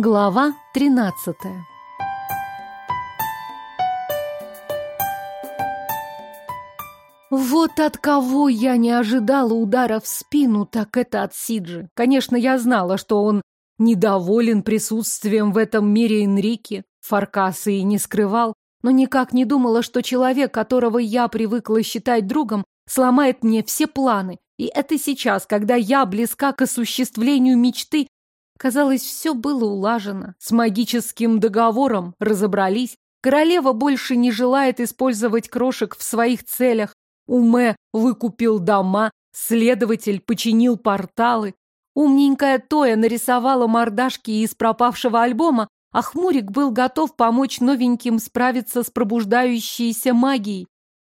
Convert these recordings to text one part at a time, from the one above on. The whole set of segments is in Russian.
Глава 13 Вот от кого я не ожидала удара в спину, так это от Сиджи. Конечно, я знала, что он недоволен присутствием в этом мире Энрике, Фаркаса и не скрывал, но никак не думала, что человек, которого я привыкла считать другом, сломает мне все планы. И это сейчас, когда я близка к осуществлению мечты, казалось, все было улажено. С магическим договором разобрались. Королева больше не желает использовать крошек в своих целях. Уме выкупил дома, следователь починил порталы. Умненькая Тоя нарисовала мордашки из пропавшего альбома, а Хмурик был готов помочь новеньким справиться с пробуждающейся магией.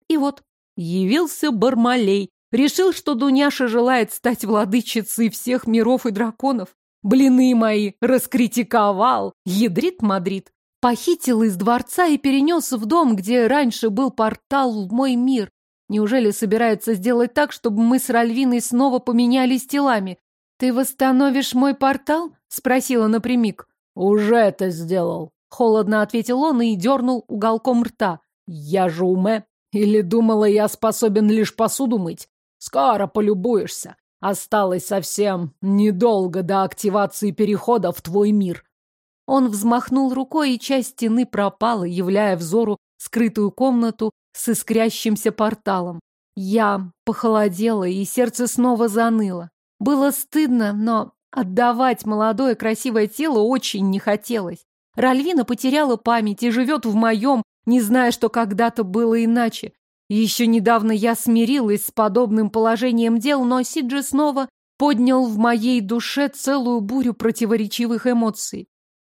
И вот явился Бармалей, решил, что Дуняша желает стать владычицей всех миров и драконов. Блины мои раскритиковал, ядрит Мадрид. Похитил из дворца и перенес в дом, где раньше был портал в мой мир. Неужели собирается сделать так, чтобы мы с Ральвиной снова поменялись телами? Ты восстановишь мой портал? Спросила напрямик. Уже это сделал. Холодно ответил он и дернул уголком рта. Я же уме. Или думала, я способен лишь посуду мыть? Скоро полюбуешься. Осталось совсем недолго до активации перехода в твой мир. Он взмахнул рукой, и часть стены пропала, являя взору скрытую комнату с искрящимся порталом. Я похолодела, и сердце снова заныло. Было стыдно, но отдавать молодое красивое тело очень не хотелось. Ральвина потеряла память и живет в моем, не зная, что когда-то было иначе. Еще недавно я смирилась с подобным положением дел, но Сиджи снова поднял в моей душе целую бурю противоречивых эмоций.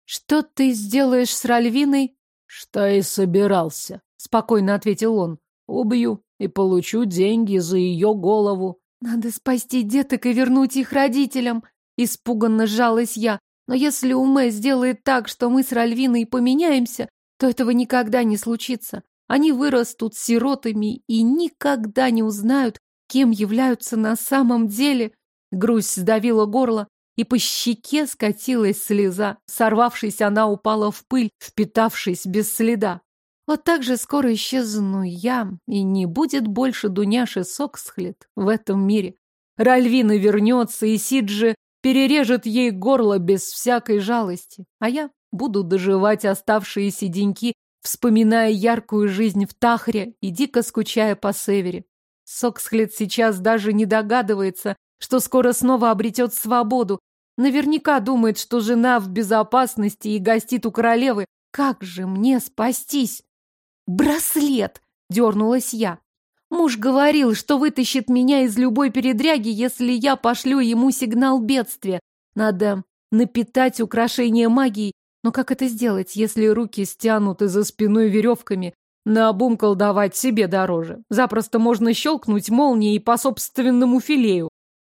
«Что ты сделаешь с Ральвиной?» «Что и собирался», — спокойно ответил он. «Убью и получу деньги за ее голову». «Надо спасти деток и вернуть их родителям», — испуганно сжалась я. «Но если Уме сделает так, что мы с Ральвиной поменяемся, то этого никогда не случится. Они вырастут сиротами и никогда не узнают, кем являются на самом деле. Грусть сдавила горло, и по щеке скатилась слеза. Сорвавшись, она упала в пыль, впитавшись без следа. Вот так же скоро исчезну я, и не будет больше Дуняши Соксхлет в этом мире. Ральвина вернется, и Сиджи перережет ей горло без всякой жалости, а я буду доживать оставшиеся деньки вспоминая яркую жизнь в Тахре и дико скучая по Севере. Соксхлет сейчас даже не догадывается, что скоро снова обретет свободу. Наверняка думает, что жена в безопасности и гостит у королевы. Как же мне спастись? Браслет! Дернулась я. Муж говорил, что вытащит меня из любой передряги, если я пошлю ему сигнал бедствия. Надо напитать украшение магией но как это сделать, если руки стянуты за спиной веревками? Наобум колдовать себе дороже. Запросто можно щелкнуть молнией по собственному филею.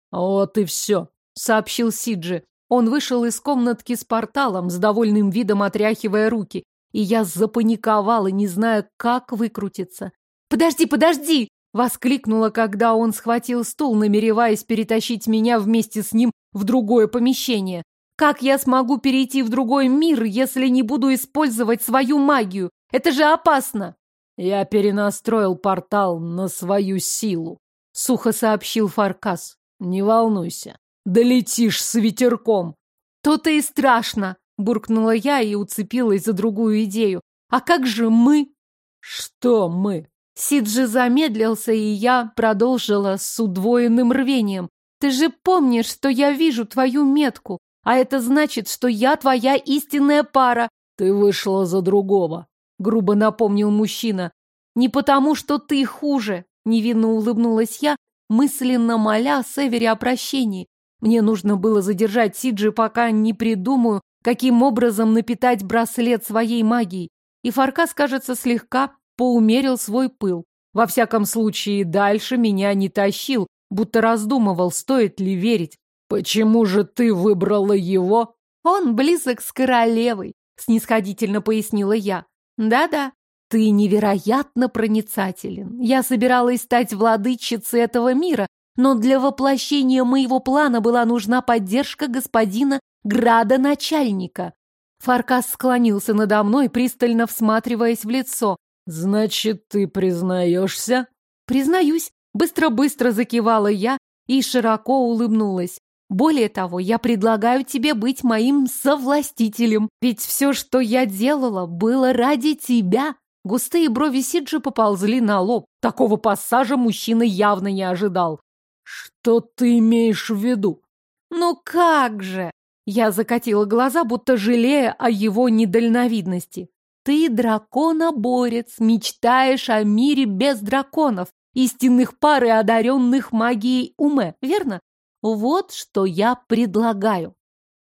Вот и все, сообщил Сиджи. Он вышел из комнатки с порталом, с довольным видом отряхивая руки. И я запаниковала, не зная, как выкрутиться. «Подожди, подожди!» — воскликнула, когда он схватил стул, намереваясь перетащить меня вместе с ним в другое помещение. Как я смогу перейти в другой мир, если не буду использовать свою магию? Это же опасно!» «Я перенастроил портал на свою силу», — сухо сообщил Фаркас. «Не волнуйся, долетишь с ветерком». «То-то и страшно», — буркнула я и уцепилась за другую идею. «А как же мы?» «Что мы?» Сиджи замедлился, и я продолжила с удвоенным рвением. «Ты же помнишь, что я вижу твою метку. А это значит, что я твоя истинная пара. Ты вышла за другого, грубо напомнил мужчина. Не потому, что ты хуже, невинно улыбнулась я, мысленно моля Севере о прощении. Мне нужно было задержать Сиджи, пока не придумаю, каким образом напитать браслет своей магией. И Фаркас, кажется, слегка поумерил свой пыл. Во всяком случае, дальше меня не тащил, будто раздумывал, стоит ли верить. «Почему же ты выбрала его?» «Он близок с королевой», — снисходительно пояснила я. «Да-да, ты невероятно проницателен. Я собиралась стать владычицей этого мира, но для воплощения моего плана была нужна поддержка господина градоначальника. Фаркас склонился надо мной, пристально всматриваясь в лицо. «Значит, ты признаешься?» «Признаюсь», — быстро-быстро закивала я и широко улыбнулась. «Более того, я предлагаю тебе быть моим совластителем, ведь все, что я делала, было ради тебя». Густые брови Сиджи поползли на лоб. Такого пассажа мужчина явно не ожидал. «Что ты имеешь в виду?» «Ну как же!» Я закатила глаза, будто жалея о его недальновидности. «Ты драконоборец, мечтаешь о мире без драконов, истинных пар и одаренных магией уме, верно? Вот что я предлагаю».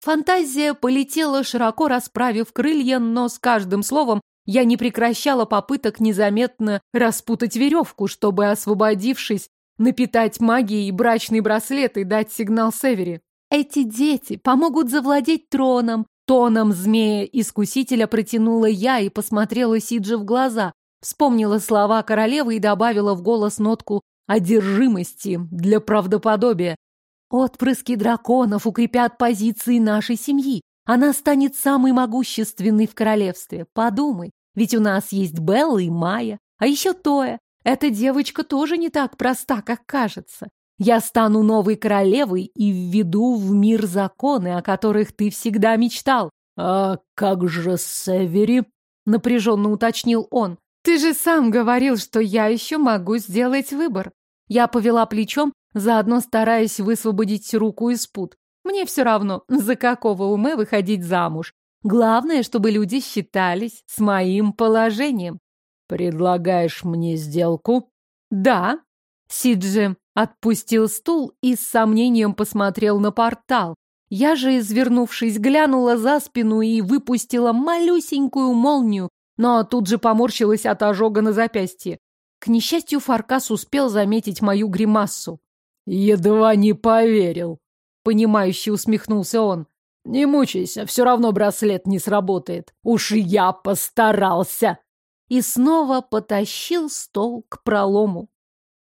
Фантазия полетела, широко расправив крылья, но с каждым словом я не прекращала попыток незаметно распутать веревку, чтобы, освободившись, напитать магией брачный браслет и дать сигнал Севери. Эти дети помогут завладеть троном. Тоном змея-искусителя протянула я и посмотрела Сиджи в глаза, вспомнила слова королевы и добавила в голос нотку одержимости для правдоподобия. Отпрыски драконов укрепят позиции нашей семьи. Она станет самой могущественной в королевстве. Подумай, ведь у нас есть Белла и Майя, а еще Тоя. Эта девочка тоже не так проста, как кажется. Я стану новой королевой и введу в мир законы, о которых ты всегда мечтал. А как же Севери? Напряженно уточнил он. Ты же сам говорил, что я еще могу сделать выбор. Я повела плечом, заодно стараясь высвободить руку из пут. Мне все равно, за какого ума выходить замуж. Главное, чтобы люди считались с моим положением. «Предлагаешь мне сделку?» «Да». Сиджи отпустил стул и с сомнением посмотрел на портал. Я же, извернувшись, глянула за спину и выпустила малюсенькую молнию, но тут же поморщилась от ожога на запястье. К несчастью, Фаркас успел заметить мою гримассу. «Едва не поверил», — понимающе усмехнулся он. «Не мучайся, все равно браслет не сработает. Уж я постарался!» и снова потащил стол к пролому.